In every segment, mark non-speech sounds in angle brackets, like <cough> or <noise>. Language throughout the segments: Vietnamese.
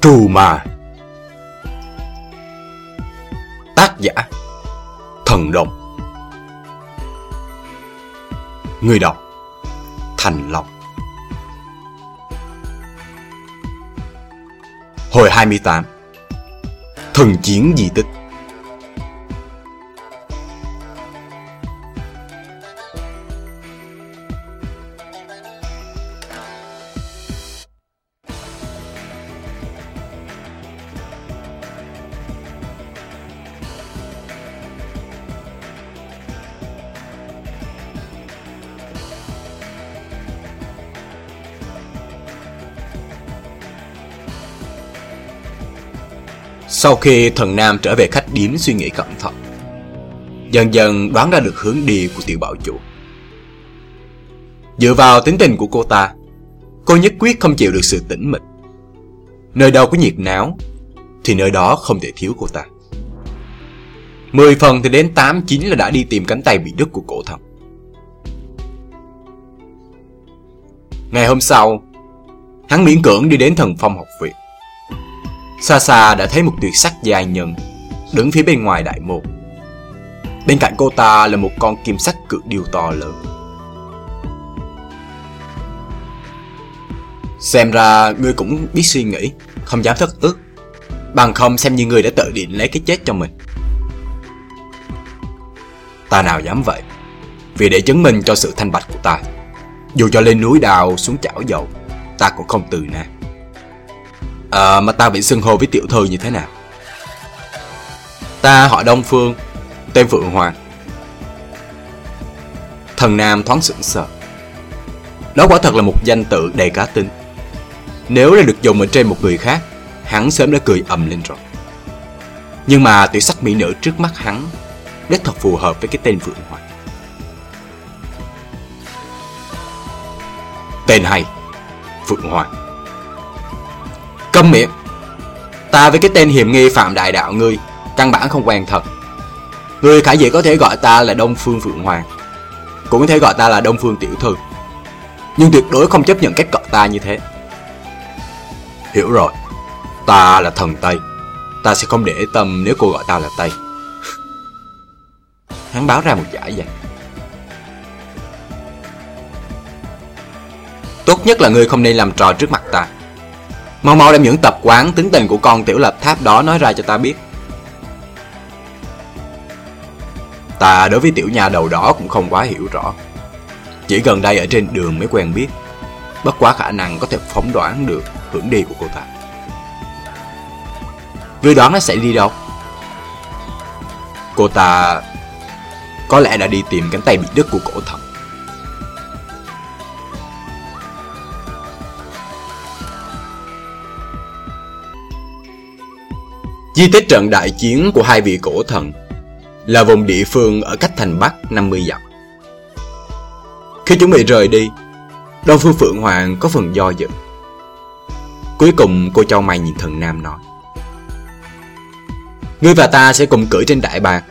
Trù mà Tác giả, Thần Đồng. Người đọc, Thành lộc. Hồi 28 Thần chiến di tích. Sau khi thần Nam trở về khách điếm suy nghĩ cẩn thận, Dần dần đoán ra được hướng đi của tiểu bảo chủ. Dựa vào tính tình của cô ta, Cô nhất quyết không chịu được sự tĩnh mịch. Nơi đâu có nhiệt náo, Thì nơi đó không thể thiếu cô ta. Mười phần thì đến tám, chín là đã đi tìm cánh tay bị đứt của cổ thần. Ngày hôm sau, Hắn miễn cưỡng đi đến thần phong học viện. Xa xa đã thấy một tuyệt sắc dài nhân, Đứng phía bên ngoài đại môn. Bên cạnh cô ta là một con kim sắc cự điêu to lớn. Xem ra ngươi cũng biết suy nghĩ, Không dám thất ước. Bằng không xem như ngươi đã tự định lấy cái chết cho mình. Ta nào dám vậy? Vì để chứng minh cho sự thanh bạch của ta. Dù cho lên núi đào xuống chảo dầu, Ta cũng không từ nè. À mà ta bị xưng hô với tiểu thư như thế nào? Ta, họ Đông Phương, Tên Phượng Hoàng. Thần Nam thoáng sững sờ. Đó quả thật là một danh tự đầy cá tính. Nếu là được dùng ở trên một người khác, Hắn sớm đã cười ầm lên rồi. Nhưng mà tiểu sắc mỹ nữ trước mắt hắn, đích thật phù hợp với cái tên Phượng Hoàng. Tên hay, Phượng Hoàng. Câm miệng. Ta với cái tên hiểm nghi phạm đại đạo ngươi, Căn bản không quen thật. Ngươi khả dĩ có thể gọi ta là Đông Phương Phượng Hoàng, Cũng có thể gọi ta là Đông Phương Tiểu Thư. Nhưng tuyệt đối không chấp nhận cách gọi ta như thế. Hiểu rồi, Ta là thần Tây. Ta sẽ không để tâm nếu cô gọi ta là Tây. <laughs> Hắn báo ra một giả dạng Tốt nhất là ngươi không nên làm trò trước mặt ta. Mau mau đem những tập quán tính tình của con tiểu lập tháp đó nói ra cho ta biết. Ta đối với tiểu nhà đầu đó cũng không quá hiểu rõ. Chỉ gần đây ở trên đường mới quen biết. Bất quá khả năng có thể phóng đoán được hướng đi của cô ta. Ngươi đoán nó sẽ đi đâu? Cô ta có lẽ đã đi tìm cánh tay bị đứt của cổ thận Di tích trận đại chiến của hai vị cổ thần là vùng địa phương ở cách thành Bắc 50 dặm. Khi chuẩn bị rời đi, Đông Phương Phượng Hoàng có phần do dự. Cuối cùng cô cho mày nhìn thần Nam nói Ngươi và ta sẽ cùng cưỡi trên đại bạc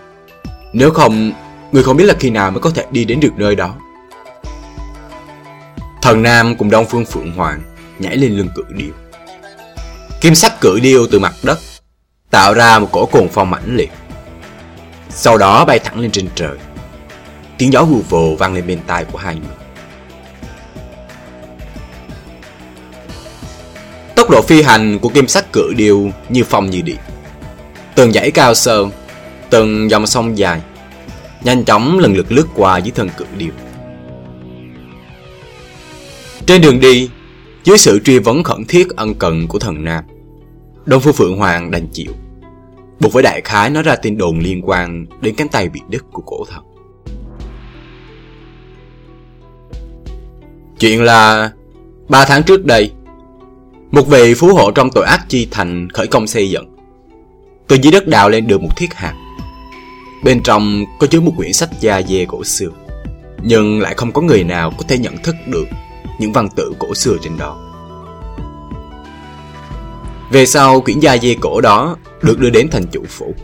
Nếu không, ngươi không biết là khi nào mới có thể đi đến được nơi đó Thần Nam cùng Đông Phương Phượng Hoàng nhảy lên lưng cự điêu Kim sắc cự điêu từ mặt đất tạo ra một cổ cuồng phong mãnh liệt. Sau đó bay thẳng lên trên trời. Tiếng gió hù vù vang lên bên tai của hai người. Tốc độ phi hành của kim sắc cự điêu như phong như điện. Từng dãy cao sơn, từng dòng sông dài, nhanh chóng lần lượt lướt qua dưới thân cự điêu. Trên đường đi, dưới sự truy vấn khẩn thiết ân cần của thần Nam, Đông Phương Phượng Hoàng đành chịu. Buộc với đại khái nói ra tin đồn liên quan đến cánh tay bị đứt của cổ thần. Chuyện là, ba tháng trước đây, Một vị phú hộ trong tội ác chi thành khởi công xây dựng. Từ dưới đất đào lên được một thiết hạt. Bên trong có chứa một quyển sách da dê cổ xưa, Nhưng lại không có người nào có thể nhận thức được những văn tự cổ xưa trên đó về sau quyển gia di cổ đó được đưa đến thành chủ phủ.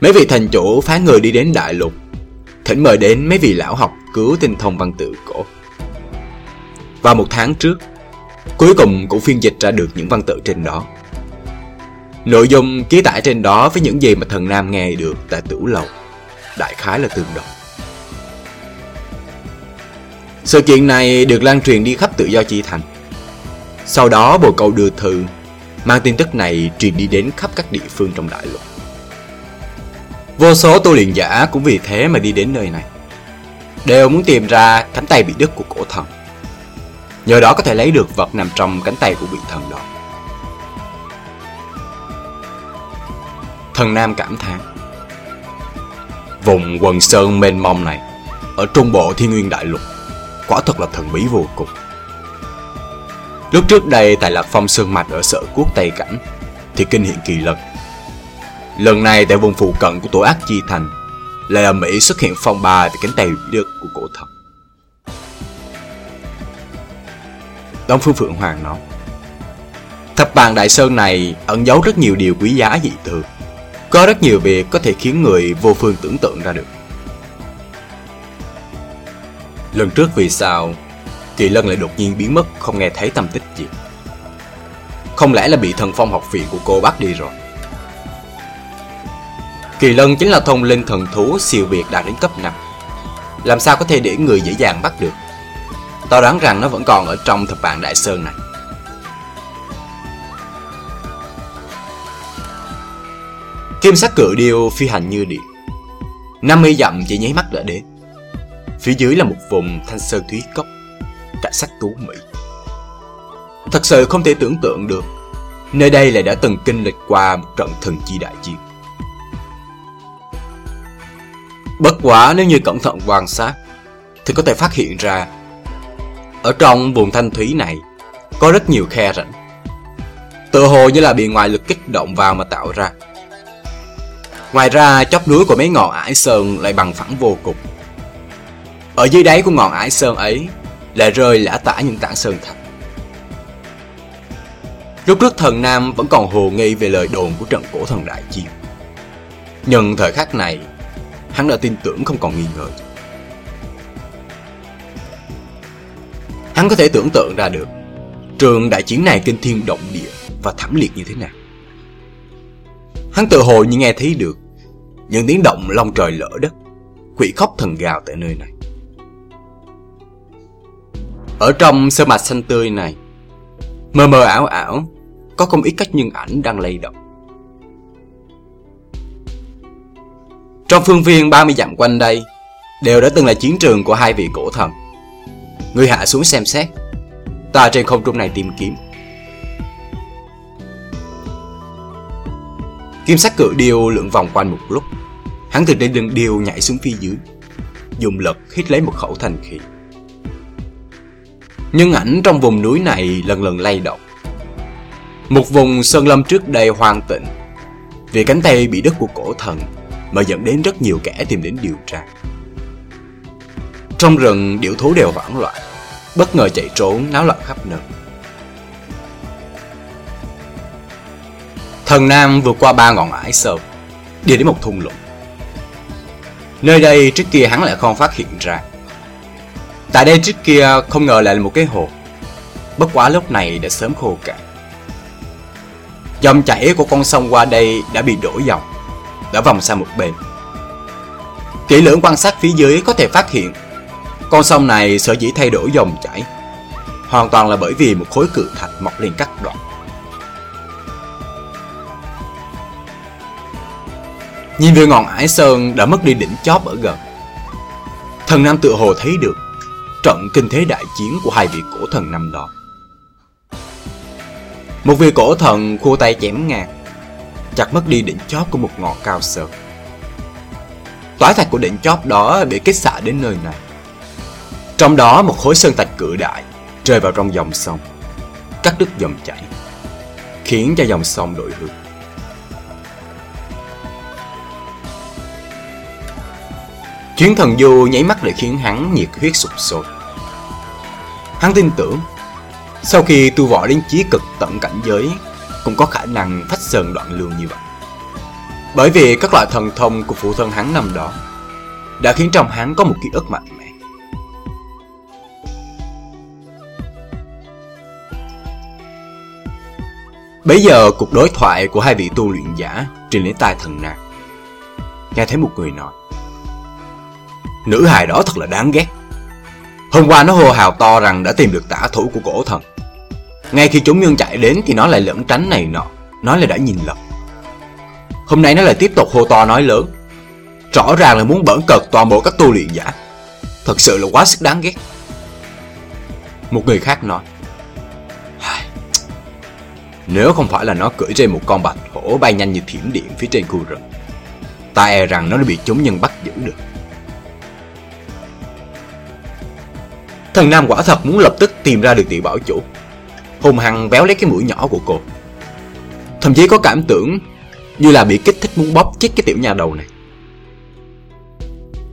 Mấy vị thành chủ phái người đi đến đại lục, thỉnh mời đến mấy vị lão học cứu tinh thông văn tự cổ. Vào một tháng trước, Cuối cùng cũng phiên dịch ra được những văn tự trên đó. Nội dung ký tải trên đó với những gì mà thần Nam nghe được tại tửu lầu, đại khái là tương đồng. Sự kiện này được lan truyền đi khắp tự do chi thành. Sau đó bồ câu đưa thư, mang tin tức này truyền đi đến khắp các địa phương trong đại lục. Vô số tu luyện giả cũng vì thế mà đi đến nơi này. Đều muốn tìm ra cánh tay bị đứt của cổ thần. Nhờ đó có thể lấy được vật nằm trong cánh tay của vị thần đó. Thần Nam cảm thán, Vùng quần sơn mênh mông này, Ở trung bộ thiên nguyên đại lục, Quả thật là thần bí vô cùng Lúc trước đây tại Lạc Phong Sơn Mạch ở sở quốc Tây Cảnh, Thì kinh hiện kỳ lân. Lần này tại vùng phụ cận của tổ ác chi thành, Lại ở Mỹ xuất hiện phong ba về cánh tay được của cổ thần. Đông Phương Phượng Hoàng nói, Thập bàn Đại Sơn này ẩn giấu rất nhiều điều quý giá dị thường. Có rất nhiều việc có thể khiến người vô phương tưởng tượng ra được. Lần trước vì sao Kỳ Lân lại đột nhiên biến mất, không nghe thấy tâm tích gì? Không lẽ là bị thần phong học viện của cô bắt đi rồi? Kỳ Lân chính là thông linh thần thú siêu việt đạt đến cấp 5 Làm sao có thể để người dễ dàng bắt được? Tao đoán rằng nó vẫn còn ở trong thập vạn đại sơn này. Kim sắc cự điêu phi hành như điện. 50 dặm chỉ nháy mắt đã đến. Phía dưới là một vùng thanh sơn thúy cốc cả sắc tú mỹ Thật sự không thể tưởng tượng được Nơi đây lại đã từng kinh lịch qua một trận thần chi đại chiến. Bất quá nếu như cẩn thận quan sát Thì có thể phát hiện ra Ở trong vùng thanh thúy này Có rất nhiều khe rãnh. Tự hồ như là bị ngoại lực kích động vào mà tạo ra. Ngoài ra, chóp núi của mấy ngọn ải sơn lại bằng phẳng vô cùng. Ở dưới đáy của ngọn ải sơn ấy lại rơi lã tả những tảng sơn thạch. Lúc trước thần Nam vẫn còn hồ nghi về lời đồn của trận cổ thần đại chiến. Nhưng thời khắc này, hắn đã tin tưởng không còn nghi ngờ. Hắn có thể tưởng tượng ra được trường đại chiến này kinh thiên động địa và thảm liệt như thế nào. Hắn tự hồ như nghe thấy được những tiếng động long trời lỡ đất, quỷ khóc thần gào tại nơi này. Ở trong sơ mạch xanh tươi này, mờ mờ ảo ảo, có không ít các nhân ảnh đang lay động. Trong phương viên 30 dặm quanh đây, đều đã từng là chiến trường của hai vị cổ thần. Người hạ xuống xem xét, ta trên không trung này tìm kiếm Kim sắc cự điêu lượn vòng quanh một lúc Hắn từ trên đường điêu nhảy xuống phía dưới Dùng lực hít lấy một khẩu thành khí nhưng ảnh trong vùng núi này lần lần lay động Một vùng sơn lâm trước đây hoang tịnh, Vì cánh tay bị đứt của cổ thần Mà dẫn đến rất nhiều kẻ tìm đến điều tra Trong rừng, điểu thú đều hoảng loạn, Bất ngờ chạy trốn, náo loạn khắp nơi Thần Nam vượt qua ba ngọn ải sơn đi đến một thung lũng. Nơi đây trước kia hắn lại không phát hiện ra. Tại đây trước kia không ngờ lại là một cái hồ. Bất quá lúc này đã sớm khô cạn. Dòng chảy của con sông qua đây đã bị đổ dòng, đã vòng sang một bên. Kỹ lưỡng quan sát phía dưới có thể phát hiện con sông này sở dĩ thay đổi dòng chảy hoàn toàn là bởi vì một khối cự thạch mọc lên cắt đoạn. Nhìn về ngọn ải sơn đã mất đi đỉnh chóp ở gần Thần Nam tự hồ thấy được Trận kinh thế đại chiến của hai vị cổ thần năm đó. Một vị cổ thần khô tay chém ngang, Chặt mất đi đỉnh chóp của một ngọn cao sơn Tỏa thạch của đỉnh chóp đó bị kích xạ đến nơi này. Trong đó một khối sơn thạch cự đại Rơi vào trong dòng sông, Cắt đứt dòng chảy, Khiến cho dòng sông đổi hướng. Chuyến thần du nháy mắt lại khiến hắn nhiệt huyết sụp sôi. Hắn tin tưởng, sau khi tu võ đến chí cực tận cảnh giới, cũng có khả năng phách sơn đoạn lương như vậy. Bởi vì các loại thần thông của phụ thân hắn năm đó đã khiến trong hắn có một ký ức mạnh mẽ. Bây giờ cuộc đối thoại của hai vị tu luyện giả truyền đến tai thần nam. Nghe thấy một người nói Nữ hài đó thật là đáng ghét. Hôm qua nó hô hào to rằng đã tìm được tả thủ của cổ thần. Ngay khi chúng nhân chạy đến thì nó lại lẫn tránh này nọ. Nói là đã nhìn lầm. Hôm nay nó lại tiếp tục hô to nói lớn. Rõ ràng là muốn bẩn cợt toàn bộ các tu luyện giả. Thật sự là quá sức đáng ghét. Một người khác nói. Nếu không phải là nó cưỡi trên một con bạch hổ bay nhanh như thiểm điện phía trên khu rừng, Ta e rằng nó đã bị chúng nhân bắt giữ được. Thần Nam quả thật muốn lập tức tìm ra được tiểu bảo chủ. Hùng hằng béo lấy cái mũi nhỏ của cô. Thậm chí có cảm tưởng Như là bị kích thích muốn bóp chết cái tiểu nhà đầu này.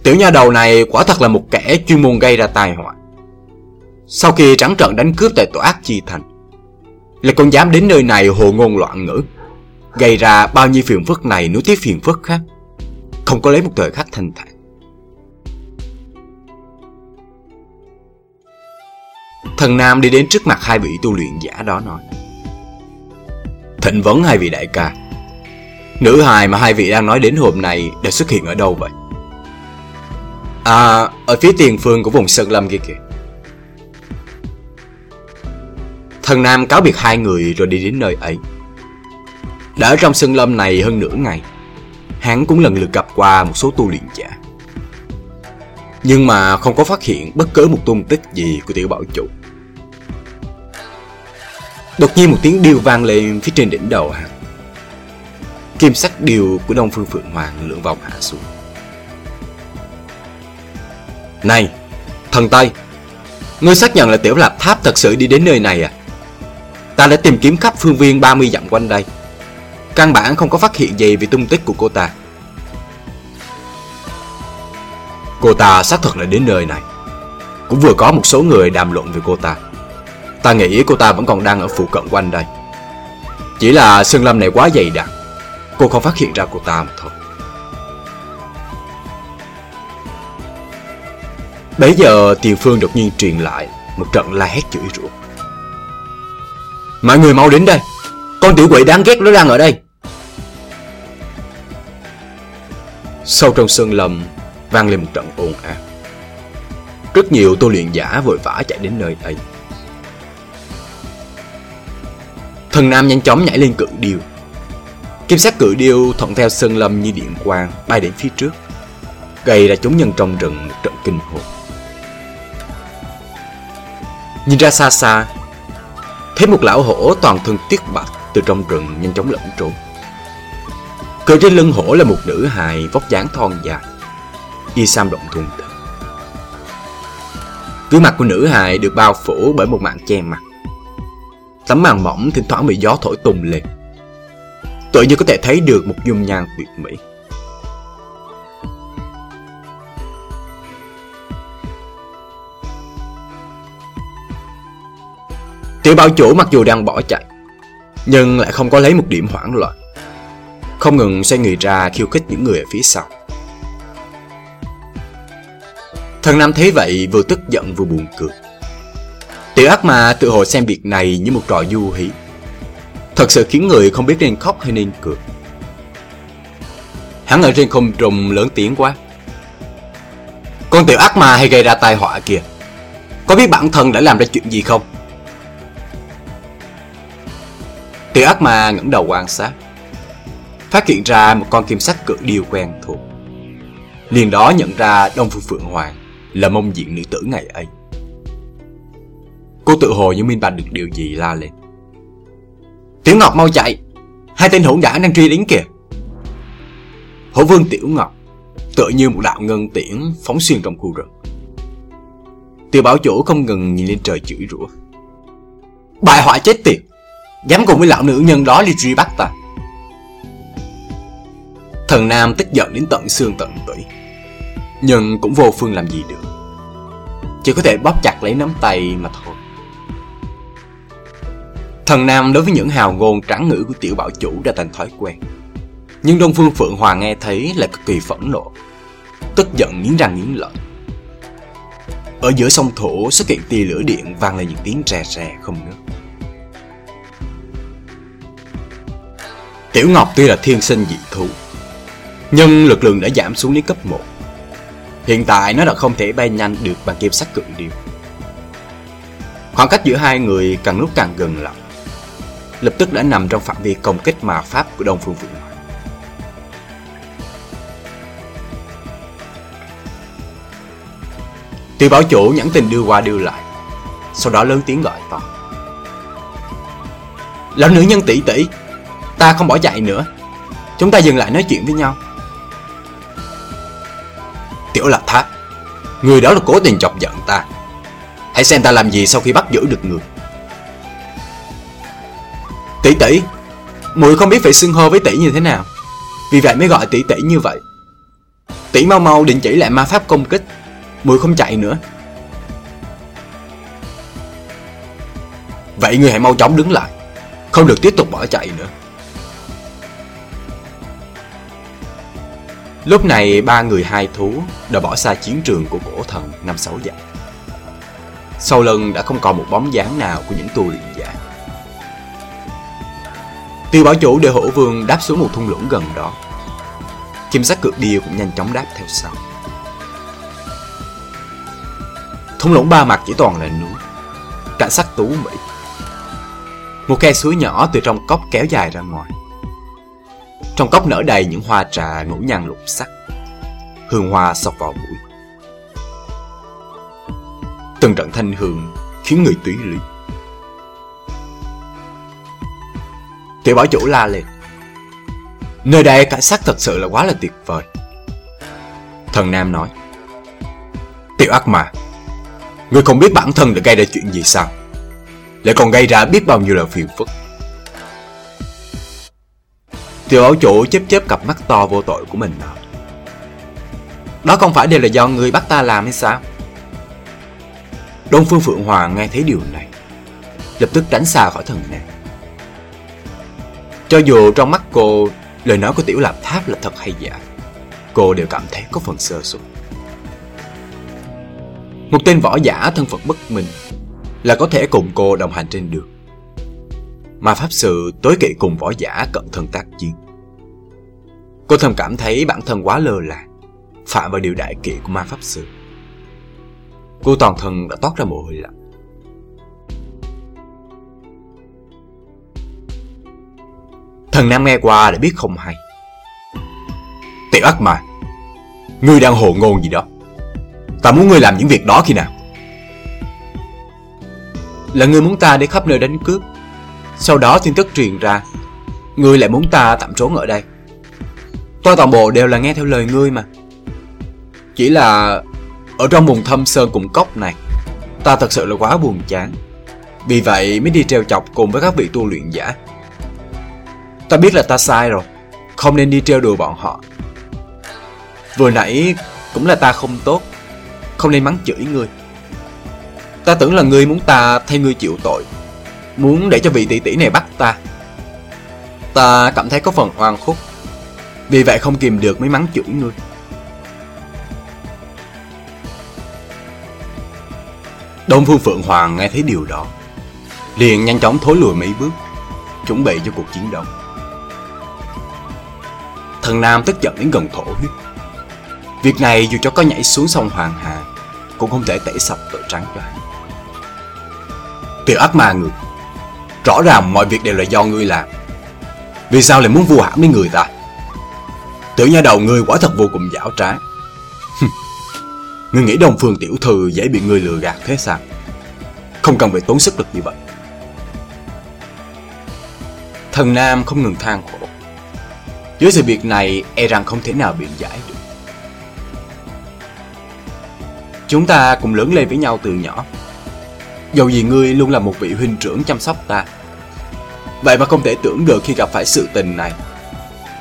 Tiểu nhà đầu này quả thật là một kẻ chuyên môn gây ra tai họa. Sau khi trắng trận đánh cướp tại tổ ác chi thành Là con dám đến nơi này hồ ngôn loạn ngữ, Gây ra bao nhiêu phiền phức này nối tiếp phiền phức khác. Không có lấy một thời khắc thanh thản. Thần Nam đi đến trước mặt hai vị tu luyện giả đó nói. Thịnh vấn hai vị đại ca. Nữ hài mà hai vị đang nói đến hôm nay đã xuất hiện ở đâu vậy? À, ở phía tiền phương của vùng Sơn Lâm kia kìa. Thần Nam cáo biệt hai người rồi đi đến nơi ấy. Đã ở trong Sơn Lâm này hơn nửa ngày Hắn cũng lần lượt gặp qua một số tu luyện giả. Nhưng mà không có phát hiện bất cứ một tung tích gì của tiểu bảo chủ. Đột nhiên một tiếng điêu vang lên phía trên đỉnh đầu hắn. Kim sắc điêu của Đông Phương Phượng Hoàng lượn vòng hạ xuống. Này, thần Tây, ngươi xác nhận là Tiểu Lạp Tháp thật sự đi đến nơi này à? Ta đã tìm kiếm khắp phương viên 30 dặm quanh đây. Căn bản không có phát hiện gì về tung tích của cô ta. Cô ta xác thực là đến nơi này. Cũng vừa có một số người đàm luận về cô ta. Ta nghĩ cô ta vẫn còn đang ở phụ cận quanh đây. Chỉ là sơn lâm này quá dày đặc. Cô không phát hiện ra cô ta mà thôi. Bây giờ tiền phương đột nhiên truyền lại Một trận la hét chửi rủa. Mọi người mau đến đây. Con tiểu quỷ đáng ghét nó đang ở đây. Sâu trong sơn lâm Vang lên một trận ồn ào. Rất nhiều tu luyện giả vội vã chạy đến nơi đây. Thần Nam nhanh chóng nhảy lên cự điêu. Kim sắc cự điêu thuận theo sơn lâm như điện quang bay đến phía trước, Gây ra chúng nhân trong rừng một trận kinh hồn Nhìn ra xa xa, Thấy một lão hổ toàn thân tiết bạch từ trong rừng nhanh chóng lẫn trốn. Cưỡi trên lưng hổ là một nữ hài vóc dáng thon dài, Y sam động thuần thình. Gương mặt của nữ hài được bao phủ bởi một mạng che mặt. Tấm màn mỏng thỉnh thoảng bị gió thổi tung lên. Tự như có thể thấy được một dung nhan tuyệt mỹ. Tiểu bảo chủ mặc dù đang bỏ chạy, Nhưng lại không có lấy một điểm hoảng loạn. Không ngừng xoay người ra khiêu khích những người ở phía sau. Thần Nam thấy vậy vừa tức giận vừa buồn cười. Tiểu ác ma tự hồ xem việc này như một trò du hí. Thật sự khiến người không biết nên khóc hay nên cười. Hắn ở trên không trùng lớn tiếng quá. Con tiểu ác ma hay gây ra tai họa kìa. Có biết bản thân đã làm ra chuyện gì không? Tiểu ác ma ngẩng đầu quan sát. Phát hiện ra một con kim sắc cự điêu quen thuộc. Liền đó nhận ra Đông Phương Phượng Hoàng Là mông diện nữ tử ngày ấy. Cô tự hồ như minh bạch được điều gì la lên. Tiểu Ngọc mau chạy. Hai tên hỗn đản đang truy đến kìa. Hổ vương Tiểu Ngọc Tựa như một đạo ngân tiễn phóng xuyên trong khu rừng. Tiểu bảo chủ không ngừng nhìn lên trời chửi rủa. Bại hoại chết tiệt. Dám cùng với lão nữ nhân đó đi truy bắt ta. Thần Nam tức giận đến tận xương tận tủy. Nhưng cũng vô phương làm gì được. Chỉ có thể bóp chặt lấy nắm tay mà thôi. Thần Nam đối với những hào ngôn trắng ngữ của tiểu bảo chủ đã thành thói quen. Nhưng Đông Phương Phượng Hoàng nghe thấy là cực kỳ phẫn nộ, tức giận nghiến răng nghiến lợi. Ở giữa sông thổ xuất hiện tia lửa điện vang lên những tiếng rè rè không ngớt. Tiểu Ngọc tuy là thiên sinh dị thú, nhưng lực lượng đã giảm xuống đến cấp 1. Hiện tại nó đã không thể bay nhanh được bằng kim sắc cự điêu. Khoảng cách giữa hai người càng lúc càng gần lại. Lập tức đã nằm trong phạm vi công kích mà pháp của Đông Phương Vũ Hoàng. Tiêu bảo chủ nhắn tin đưa qua đưa lại, Sau đó lớn tiếng gọi to. Lão nữ nhân tỷ tỷ, Ta không bỏ chạy nữa. Chúng ta dừng lại nói chuyện với nhau. Tiểu Lạc Tháp, Người đó là cố tình chọc giận ta. Hãy xem ta làm gì sau khi bắt giữ được người. Tỷ tỷ, Muội không biết phải xưng hô với tỷ như thế nào Vì vậy mới gọi tỷ tỷ như vậy Tỷ mau mau định chỉ lại ma pháp công kích, Muội không chạy nữa Vậy người hãy mau chóng đứng lại, Không được tiếp tục bỏ chạy nữa Lúc này ba người hai thú đã bỏ xa chiến trường của cổ thần năm sáu dặm. Sau lưng đã không còn một bóng dáng nào của những tu luyện giả. Tiêu bảo chủ để hổ vương đáp xuống một thung lũng gần đó. Kim sắc cực điêu cũng nhanh chóng đáp theo sau. Thung lũng ba mặt chỉ toàn là núi, cảnh sắc tú mỹ. Một khe suối nhỏ từ trong cốc kéo dài ra ngoài. Trong cốc nở đầy những hoa trà ngũ nhăn lục sắc Hương hoa sọc vào mũi Từng trận thanh hương khiến người túy lý Tiểu bảo chủ la lên. Nơi đây cảnh sát thật sự là quá là tuyệt vời. Thần Nam nói. Tiểu ác mà Ngươi không biết bản thân đã gây ra chuyện gì sao? Lại còn gây ra biết bao nhiêu là phiền phức? Tiểu Bảo chủ chớp chớp cặp mắt to vô tội của mình nói. Đó không phải đều là do người bắt ta làm hay sao? Đông Phương Phượng Hoàng nghe thấy điều này, Lập tức tránh xa khỏi thần nàng cho dù trong mắt cô Lời nói của Tiểu Lạp Tháp là thật hay giả Cô đều cảm thấy có phần sơ sụt Một tên võ giả thân phận bất minh Là có thể cùng cô đồng hành trên đường mà pháp sư tối kỵ cùng võ giả cận thân tác chiến. Cô thầm cảm thấy bản thân quá lơ là, phạm vào điều đại kỵ của ma pháp sư. Cô toàn thân đã toát ra mồ hôi lạnh. Thần Nam nghe qua để biết không hay. Tiểu ác mà, ngươi đang hồ ngôn gì đó. Ta muốn ngươi làm những việc đó khi nào? Là ngươi muốn ta đi khắp nơi đánh cướp sau đó tin tức truyền ra Ngươi lại muốn ta tạm trốn ở đây Tôi toàn bộ đều là nghe theo lời ngươi mà Chỉ là Ở trong vùng thâm sơn cùng cốc này Ta thật sự là quá buồn chán Vì vậy mới đi treo chọc cùng với các vị tu luyện giả Ta biết là ta sai rồi. Không nên đi trêu đùa bọn họ. Vừa nãy cũng là ta không tốt. Không nên mắng chửi ngươi Ta tưởng là ngươi muốn ta thay ngươi chịu tội. Muốn để cho vị tỷ tỷ này bắt ta. Ta cảm thấy có phần oan khúc Vì vậy không kìm được mới mắng chửi ngươi Đông Phương Phượng Hoàng nghe thấy điều đó, Liền nhanh chóng thối lùi mấy bước, Chuẩn bị cho cuộc chiến đấu. Thần Nam tức giận đến gần thổ huyết. Việc này dù cho có nhảy xuống sông Hoàng Hà, Cũng không thể tẩy sạch tội trắng cho hắn. Tiểu ác ma ngược Rõ ràng mọi việc đều là do ngươi làm. Vì sao lại muốn vu hãm đến người ta? Tưởng nha đầu ngươi quả thật vô cùng giảo trá. Ngươi nghĩ đồng Phương Tiểu Thư dễ bị ngươi lừa gạt thế sao? Không cần phải tốn sức lực như vậy. Thần Nam không ngừng than khổ với sự việc này e rằng không thể nào biện giải được. Chúng ta cùng lớn lên với nhau từ nhỏ. Dầu gì ngươi luôn là một vị huynh trưởng chăm sóc ta, Vậy mà không thể tưởng được khi gặp phải sự tình này.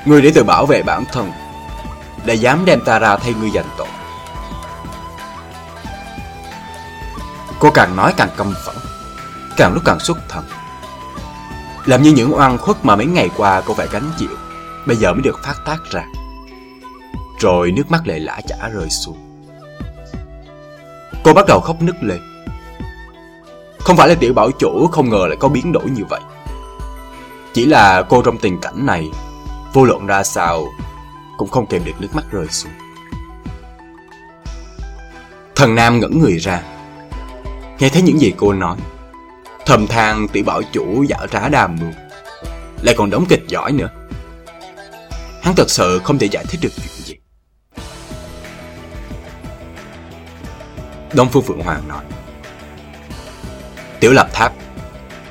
Ngươi để tự bảo vệ bản thân Đã dám đem ta ra thay ngươi giành tội. Cô càng nói càng căm phẫn, Càng lúc càng xuất thần. Làm như những oan khuất mà mấy ngày qua cô phải gánh chịu. Bây giờ mới được phát tác ra. Rồi nước mắt lệ lã chả rơi xuống. Cô bắt đầu khóc nức lên. Không phải là tiểu bảo chủ không ngờ lại có biến đổi như vậy. Chỉ là cô trong tình cảnh này, Vô luận ra sao Cũng không kèm được nước mắt rơi xuống. Thần Nam ngẩn người ra. Nghe thấy những gì cô nói, Thầm than tiểu bảo chủ giả trá đàm mưu, Lại còn đóng kịch giỏi nữa. Hắn thật sự không thể giải thích được chuyện gì. Đông Phương Phượng Hoàng nói, Tiểu Lập Tháp,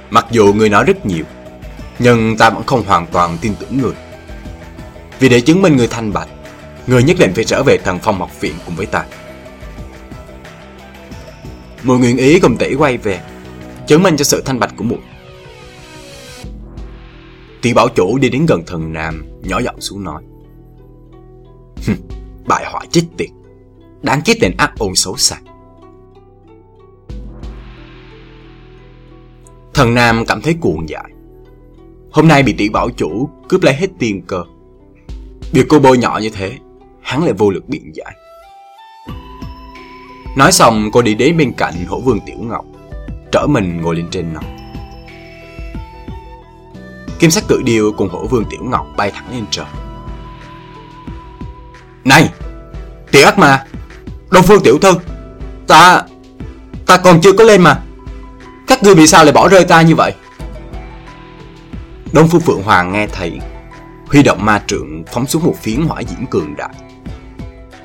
Mặc dù người nói rất nhiều, Nhưng ta vẫn không hoàn toàn tin tưởng người. Vì để chứng minh người thanh bạch, Người nhất định phải trở về thần phong học viện cùng với ta. Mùi nguyện ý cùng tỷ quay về, Chứng minh cho sự thanh bạch của mùi Tỷ bảo chủ đi đến gần thần nam Nhỏ giọng xuống nói Bại hoại chết tiệt Đáng chết tên ác ôn xấu xa Thần Nam cảm thấy cuồng dại. Hôm nay bị tỷ bảo chủ cướp lấy hết tiền cơ. Việc cô bôi nhỏ như thế, hắn lại vô lực biện giải. Nói xong cô đi đến bên cạnh hổ vương Tiểu Ngọc, trở mình ngồi lên trên nó. Kim sắc cự điêu cùng hổ vương Tiểu Ngọc bay thẳng lên trời. Này! Tiểu ác mà! Đông phương tiểu thư! Ta... Ta còn chưa có lên mà! Các ngươi vì sao lại bỏ rơi ta như vậy Đông Phương Phượng Hoàng nghe thấy Huy động ma trượng phóng xuống một phiến hỏa diễm cường đại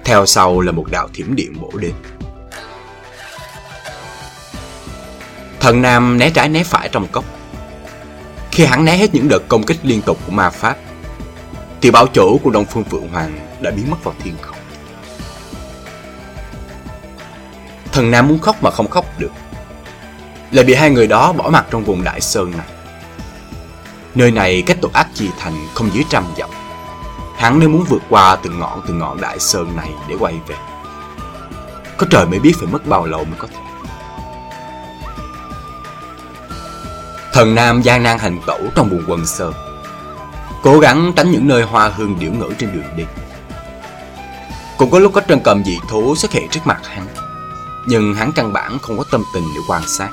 Theo sau là một đạo thiểm điện bổ đến Thần Nam né trái né phải trong cốc khi hắn né hết những đợt công kích liên tục của ma pháp, Thì bảo chủ của Đông Phương Phượng Hoàng đã biến mất vào thiên không Thần Nam muốn khóc mà không khóc được lại bị hai người đó bỏ mặt trong vùng Đại Sơn này. Nơi này cách tội ác chi thành không dưới trăm dặm. Hắn nếu muốn vượt qua từng ngọn từng ngọn Đại Sơn này để quay về. Có trời mới biết phải mất bao lâu mới có thể. Thần Nam gian nan hành tẩu trong vùng quần sơn Cố gắng tránh những nơi hoa hương điểu ngữ trên đường đi Cũng có lúc có trân cầm dị thú xuất hiện trước mặt hắn Nhưng hắn căn bản không có tâm tình để quan sát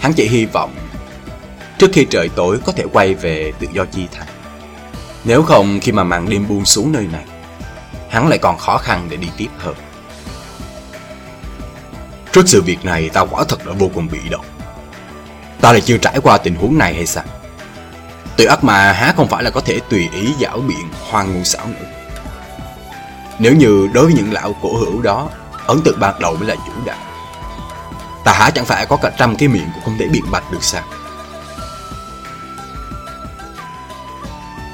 Hắn chỉ hy vọng trước khi trời tối có thể quay về tự do chi thành. Nếu không khi mà màn đêm buông xuống nơi này, hắn lại còn khó khăn để đi tiếp hơn. Trước sự việc này ta quả thật đã vô cùng bị động. Ta lại chưa trải qua tình huống này hay sao? Tự ác mà há không phải là có thể tùy ý giảo biện hoang ngu xảo nữa. Nếu như đối với những lão cổ hữu đó, ấn tượng ban đầu mới là chủ đạo Ta há chẳng phải có cả trăm cái miệng cũng không thể biện bạch được sao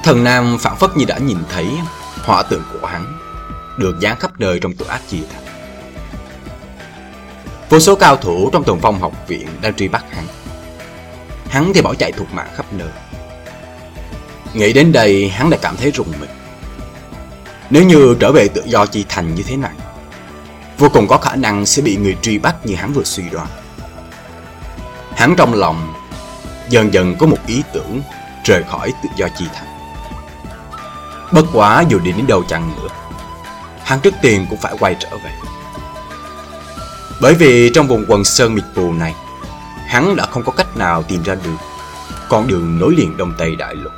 Thần Nam phản phất như đã nhìn thấy họa tượng của hắn được dán khắp nơi trong tội ác chi thành. Vô số cao thủ trong tuần phong học viện đang truy bắt hắn. Hắn thì bỏ chạy thuộc mạng khắp nơi. Nghĩ đến đây hắn đã cảm thấy rùng mình. Nếu như trở về tự do chi thành như thế này, vô cùng có khả năng sẽ bị người truy bắt như hắn vừa suy đoán. Hắn trong lòng dần dần có một ý tưởng rời khỏi tự do chi thành. Bất quá dù đi đến đâu chăng nữa, hắn trước tiên cũng phải quay trở về. Bởi vì trong vùng quần sơn mịt mù này, hắn đã không có cách nào tìm ra được con đường nối liền Đông Tây Đại Lục.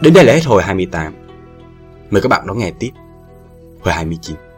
Đến đây là hết hồi 28. Mời các bạn đón nghe tiếp hồi 29.